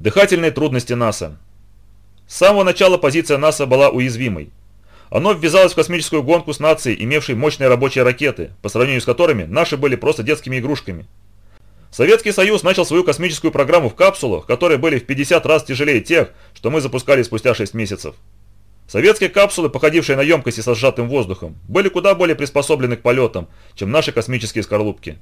Дыхательные трудности НАСА. С самого начала позиция НАСА была уязвимой. Оно ввязалось в космическую гонку с нацией, имевшей мощные рабочие ракеты, по сравнению с которыми наши были просто детскими игрушками. Советский Союз начал свою космическую программу в капсулах, которые были в 50 раз тяжелее тех, что мы запускали спустя 6 месяцев. Советские капсулы, походившие на емкости со сжатым воздухом, были куда более приспособлены к полетам, чем наши космические скорлупки.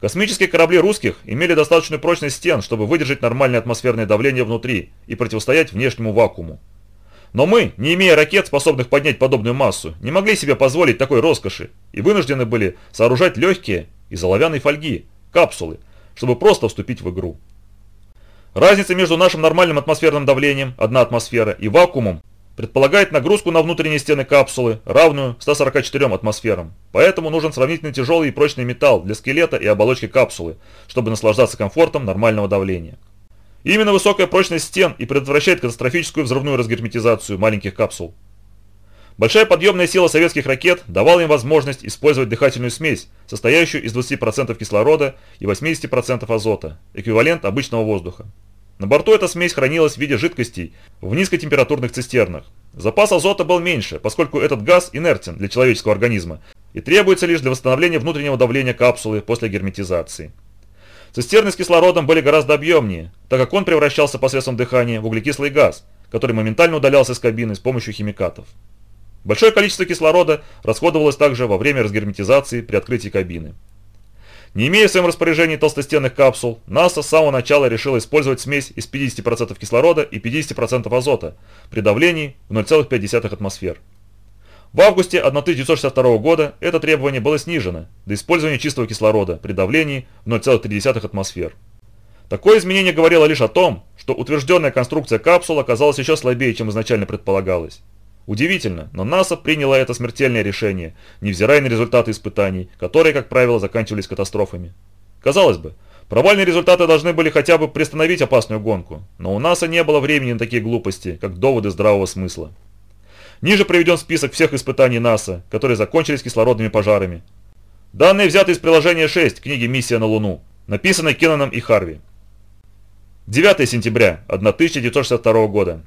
Космические корабли русских имели достаточную прочность стен, чтобы выдержать нормальное атмосферное давление внутри и противостоять внешнему вакууму. Но мы, не имея ракет, способных поднять подобную массу, не могли себе позволить такой роскоши и вынуждены были сооружать легкие из оловянной фольги, капсулы, чтобы просто вступить в игру. Разница между нашим нормальным атмосферным давлением, одна атмосфера, и вакуумом предполагает нагрузку на внутренние стены капсулы, равную 144 атмосферам. Поэтому нужен сравнительно тяжелый и прочный металл для скелета и оболочки капсулы, чтобы наслаждаться комфортом нормального давления. Именно высокая прочность стен и предотвращает катастрофическую взрывную разгерметизацию маленьких капсул. Большая подъемная сила советских ракет давала им возможность использовать дыхательную смесь, состоящую из 20% кислорода и 80% азота, эквивалент обычного воздуха. На борту эта смесь хранилась в виде жидкостей в низкотемпературных цистернах. Запас азота был меньше, поскольку этот газ инертен для человеческого организма и требуется лишь для восстановления внутреннего давления капсулы после герметизации. Цистерны с кислородом были гораздо объемнее, так как он превращался посредством дыхания в углекислый газ, который моментально удалялся из кабины с помощью химикатов. Большое количество кислорода расходовалось также во время разгерметизации при открытии кабины. Не имея в своем распоряжении толстостенных капсул, НАСА с самого начала решила использовать смесь из 50% кислорода и 50% азота при давлении в 0,5 атмосфер. В августе 1962 года это требование было снижено до использования чистого кислорода при давлении в 0,3 атмосфер. Такое изменение говорило лишь о том, что утвержденная конструкция капсул оказалась еще слабее, чем изначально предполагалось. Удивительно, но НАСА приняло это смертельное решение, невзирая на результаты испытаний, которые, как правило, заканчивались катастрофами. Казалось бы, провальные результаты должны были хотя бы приостановить опасную гонку, но у НАСА не было времени на такие глупости, как доводы здравого смысла. Ниже приведен список всех испытаний НАСА, которые закончились кислородными пожарами. Данные взяты из приложения 6 книги «Миссия на Луну», написанной Кенноном и Харви. 9 сентября 1962 года.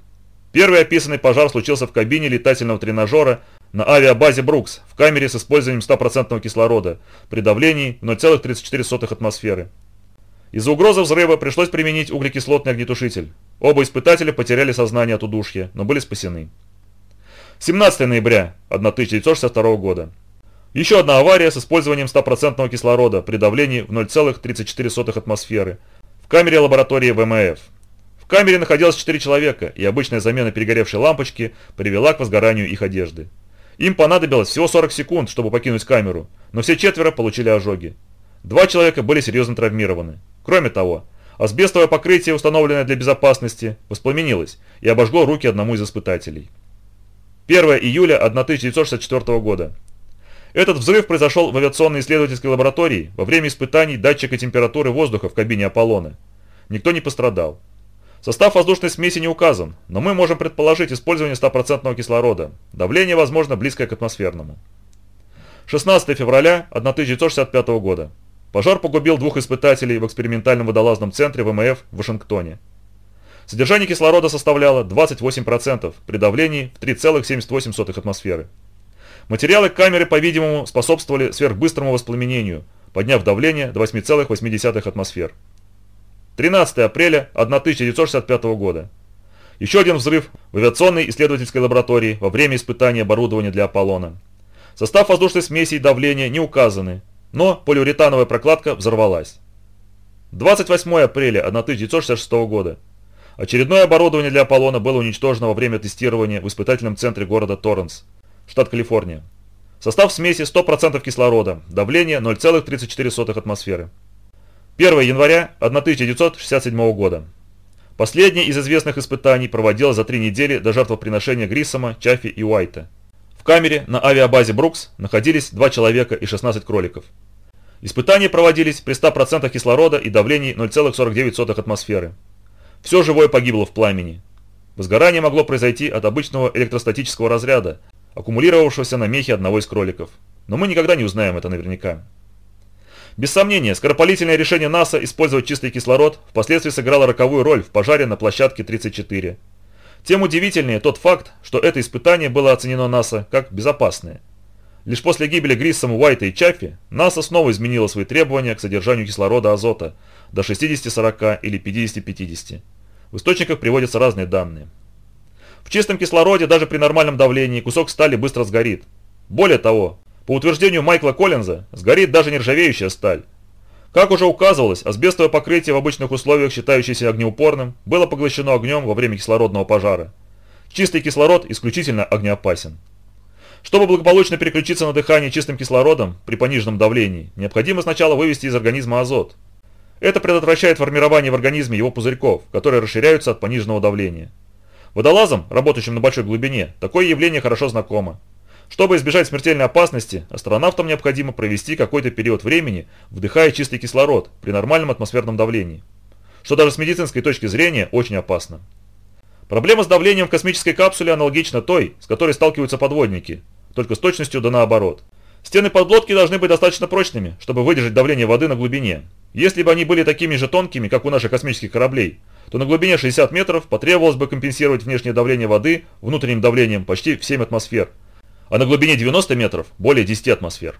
Первый описанный пожар случился в кабине летательного тренажера на авиабазе Брукс в камере с использованием 100% кислорода при давлении 0,34 атмосферы. Из-за угрозы взрыва пришлось применить углекислотный огнетушитель. Оба испытателя потеряли сознание от удушья, но были спасены. 17 ноября 1962 года. Еще одна авария с использованием 100% кислорода при давлении в 0,34 атмосферы в камере лаборатории ВМФ. В камере находилось 4 человека, и обычная замена перегоревшей лампочки привела к возгоранию их одежды. Им понадобилось всего 40 секунд, чтобы покинуть камеру, но все четверо получили ожоги. Два человека были серьезно травмированы. Кроме того, асбестовое покрытие, установленное для безопасности, воспламенилось и обожгло руки одному из испытателей. 1 июля 1964 года. Этот взрыв произошел в авиационной исследовательской лаборатории во время испытаний датчика температуры воздуха в кабине Аполлона. Никто не пострадал. Состав воздушной смеси не указан, но мы можем предположить использование 100% кислорода. Давление, возможно, близкое к атмосферному. 16 февраля 1965 года. Пожар погубил двух испытателей в экспериментальном водолазном центре ВМФ в Вашингтоне. Содержание кислорода составляло 28% при давлении в 3,78 атмосферы. Материалы камеры, по-видимому, способствовали сверхбыстрому воспламенению, подняв давление до 8,8 атмосфер. 13 апреля 1965 года. Еще один взрыв в авиационной исследовательской лаборатории во время испытания оборудования для Аполлона. Состав воздушной смеси и давления не указаны, но полиуретановая прокладка взорвалась. 28 апреля 1966 года. Очередное оборудование для Аполлона было уничтожено во время тестирования в испытательном центре города Торренс, штат Калифорния. Состав смеси 100% кислорода, давление 0,34 атмосферы. 1 января 1967 года. Последнее из известных испытаний проводилось за три недели до жертвоприношения Гриссома, Чаффи и Уайта. В камере на авиабазе Брукс находились два человека и 16 кроликов. Испытания проводились при 100% кислорода и давлении 0,49 атмосферы. Все живое погибло в пламени. Возгорание могло произойти от обычного электростатического разряда, аккумулировавшегося на мехе одного из кроликов. Но мы никогда не узнаем это наверняка. Без сомнения, скоропалительное решение НАСА использовать чистый кислород впоследствии сыграло роковую роль в пожаре на площадке 34. Тем удивительнее тот факт, что это испытание было оценено НАСА как безопасное. Лишь после гибели Гриссома, Уайта и Чаффи НАСА снова изменила свои требования к содержанию кислорода азота до 60-40 или 50-50. В источниках приводятся разные данные. В чистом кислороде даже при нормальном давлении кусок стали быстро сгорит. Более того, по утверждению Майкла Коллинза, сгорит даже нержавеющая сталь. Как уже указывалось, асбестовое покрытие в обычных условиях, считающееся огнеупорным, было поглощено огнем во время кислородного пожара. Чистый кислород исключительно огнеопасен. Чтобы благополучно переключиться на дыхание чистым кислородом при пониженном давлении, необходимо сначала вывести из организма азот. Это предотвращает формирование в организме его пузырьков, которые расширяются от пониженного давления. Водолазам, работающим на большой глубине, такое явление хорошо знакомо. Чтобы избежать смертельной опасности, астронавтам необходимо провести какой-то период времени, вдыхая чистый кислород при нормальном атмосферном давлении, что даже с медицинской точки зрения очень опасно. Проблема с давлением в космической капсуле аналогична той, с которой сталкиваются подводники, только с точностью да наоборот. Стены подлодки должны быть достаточно прочными, чтобы выдержать давление воды на глубине. Если бы они были такими же тонкими, как у наших космических кораблей, то на глубине 60 метров потребовалось бы компенсировать внешнее давление воды внутренним давлением почти в 7 атмосфер, а на глубине 90 метров более 10 атмосфер.